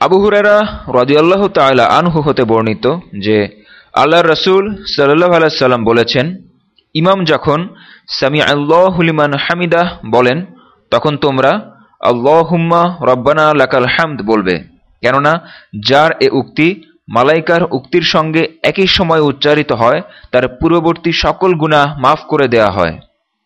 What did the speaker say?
আবু হুরারা রদিয়াল্লাহ তালা আনহু হতে বর্ণিত যে আল্লাহ রসুল সাল্লাহ আলাইসাল্লাম বলেছেন, ইমাম যখন সামি আল্লাহলিমান হামিদাহ বলেন, তখন তোমরা আল্লাহুম্মা রব্বানা লাকাল হামদ বলবে। কেননা, যার এ উক্তি মালাইকার উক্তির সঙ্গে একই সময় উচ্চারিত হয়, তার পূর্ববর্তী সকল গুণা মাফ করে দেয়া হয়।